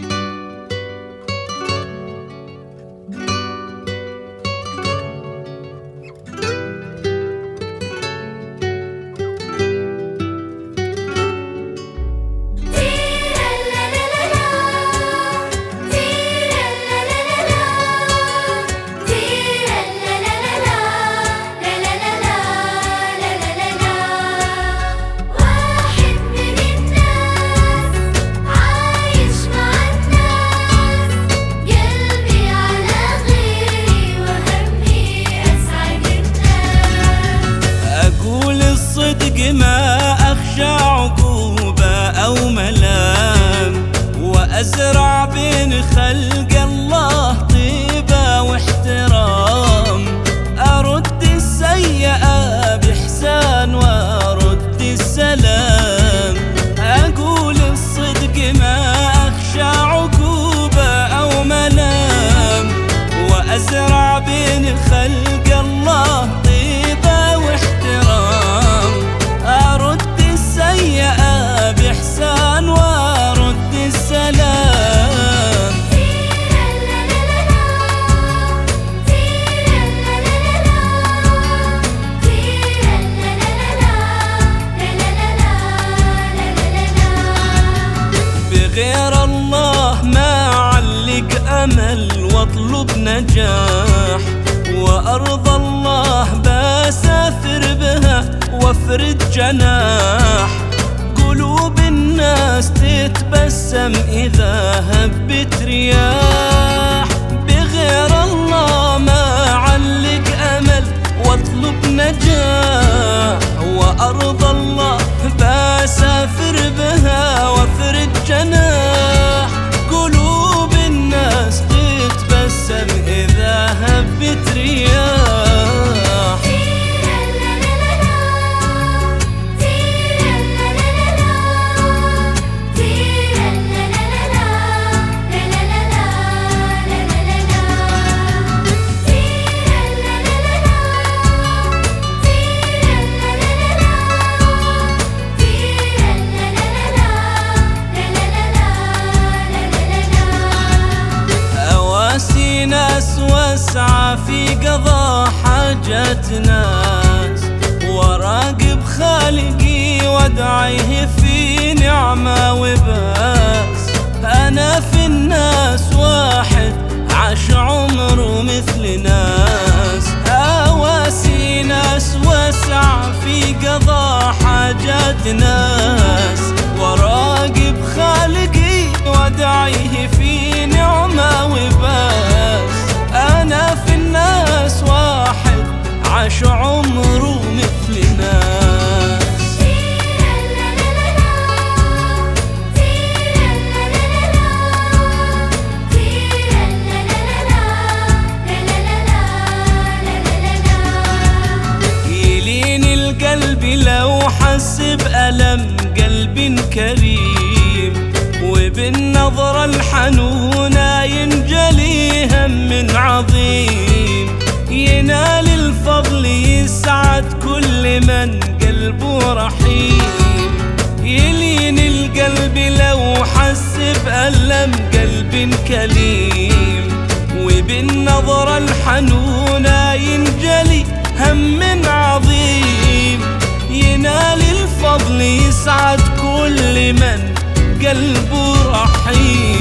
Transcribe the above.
واحد وأزرع بين خلق أمل واطلب نجاح وأرض الله بسافر بها وافرد جناح. قلوب الناس تتبسم إذا هبت رياح. حاجات ناس وراقب خالقي وادعيه في نعمة وبأس. أنا في الناس واحد عاش عمره مثل ناس. أواسي ناس واسعى في قضاء حاجات ناس. وراقب خالقي وادعيه في نعمة وبأس. القلب لو حس بألم قلب كريم وبالنظرة الحنونة ينجلي هم عظيم. ينال الفضل يسعد كل من قلبه رحيم. يلين القلب لو حس بألم قلب كليم وبالنظرة الحنونة يسعد كل من قلبه رحيم.